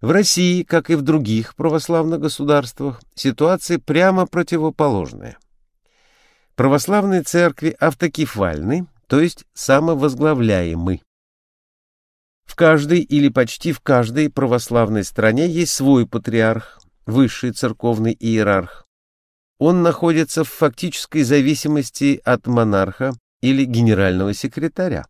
В России, как и в других православных государствах, ситуация прямо противоположная. Православные церкви автокефальны, то есть самовозглавляемы. В каждой или почти в каждой православной стране есть свой патриарх, высший церковный иерарх. Он находится в фактической зависимости от монарха или генерального секретаря.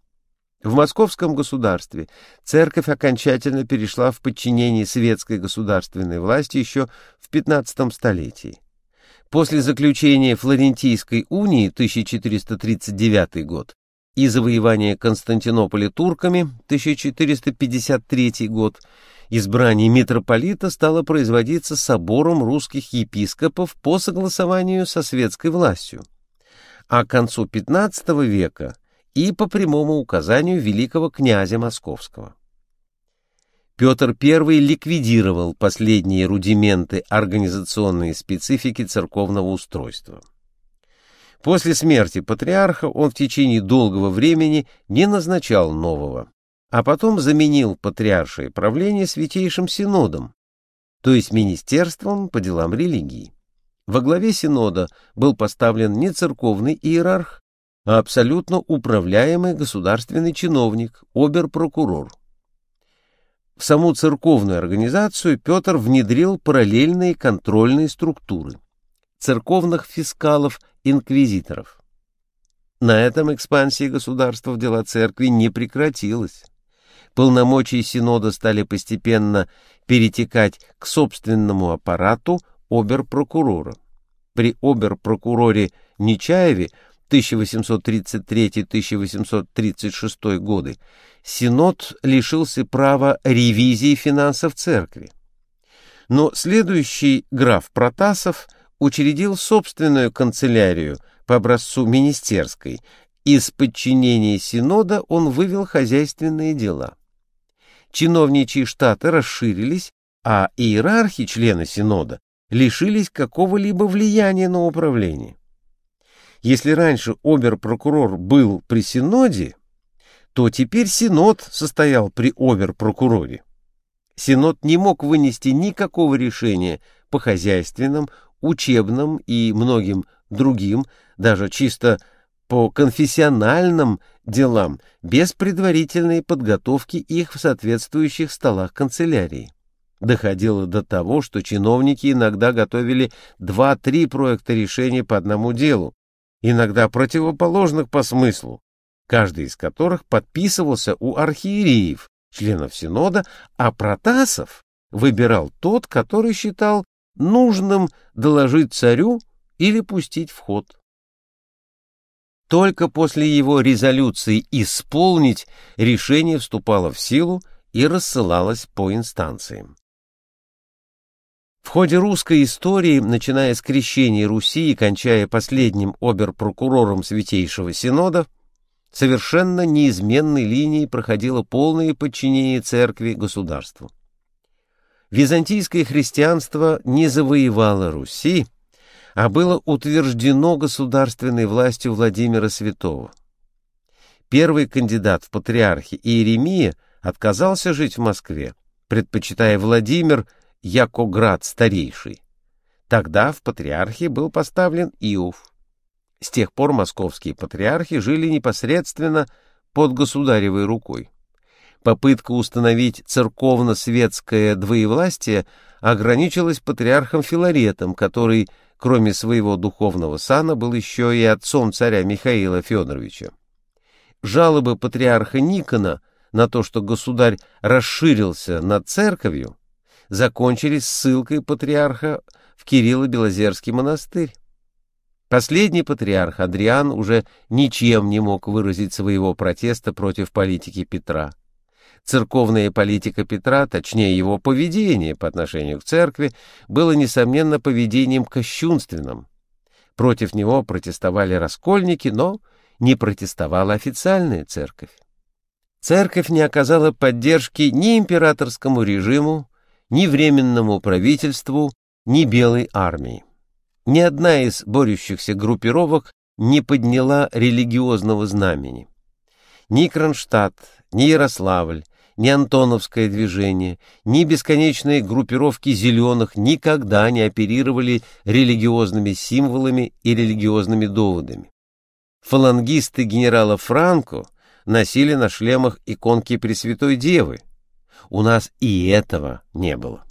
В московском государстве церковь окончательно перешла в подчинение светской государственной власти еще в XV столетии. После заключения Флорентийской унии 1439 год и завоевания Константинополя турками 1453 год избрание митрополита стало производиться собором русских епископов по согласованию со светской властью. А к концу XV века – и по прямому указанию великого князя Московского. Петр I ликвидировал последние рудименты организационной специфики церковного устройства. После смерти патриарха он в течение долгого времени не назначал нового, а потом заменил патриаршее правление Святейшим Синодом, то есть Министерством по делам религии. Во главе Синода был поставлен не церковный иерарх, а абсолютно управляемый государственный чиновник, обер-прокурор. В саму церковную организацию Петр внедрил параллельные контрольные структуры – церковных фискалов-инквизиторов. На этом экспансия государства в дела церкви не прекратилась. Полномочия Синода стали постепенно перетекать к собственному аппарату обер-прокурора. При обер-прокуроре Нечаеве – 1833-1836 годы, Синод лишился права ревизии финансов церкви. Но следующий граф Протасов учредил собственную канцелярию по образцу министерской, из подчинения Синода он вывел хозяйственные дела. Чиновничьи штаты расширились, а иерархи, члены Синода, лишились какого-либо влияния на управление. Если раньше обер-прокурор был при Синоде, то теперь Синод состоял при обер-прокуроре. Синод не мог вынести никакого решения по хозяйственным, учебным и многим другим, даже чисто по конфессиональным делам, без предварительной подготовки их в соответствующих столах канцелярии. Доходило до того, что чиновники иногда готовили два-три проекта решения по одному делу, иногда противоположных по смыслу, каждый из которых подписывался у архиереев, членов Синода, а Протасов выбирал тот, который считал нужным доложить царю или пустить в ход. Только после его резолюции исполнить решение вступало в силу и рассылалось по инстанциям. В ходе русской истории, начиная с крещения Руси и кончая последним оберпрокурором Святейшего Синода, совершенно неизменной линией проходило полное подчинение церкви государству. Византийское христианство не завоевало Руси, а было утверждено государственной властью Владимира Святого. Первый кандидат в патриархи Иеремия отказался жить в Москве, предпочитая Владимир – Якоград старейший. Тогда в патриархе был поставлен Иов. С тех пор московские патриархи жили непосредственно под государевой рукой. Попытка установить церковно-светское двоевластие ограничилась патриархом Филаретом, который, кроме своего духовного сана, был еще и отцом царя Михаила Федоровича. Жалобы патриарха Никона на то, что государь расширился над церковью, закончились ссылкой патриарха в Кирилло-Белозерский монастырь. Последний патриарх Адриан уже ничем не мог выразить своего протеста против политики Петра. Церковная политика Петра, точнее его поведение по отношению к церкви, было, несомненно, поведением кощунственным. Против него протестовали раскольники, но не протестовала официальная церковь. Церковь не оказала поддержки ни императорскому режиму, ни временному правительству, ни Белой армии. Ни одна из борющихся группировок не подняла религиозного знамени. Ни Кронштадт, ни Ярославль, ни Антоновское движение, ни бесконечные группировки зеленых никогда не оперировали религиозными символами и религиозными доводами. Фалангисты генерала Франко носили на шлемах иконки Пресвятой Девы. У нас и этого не было.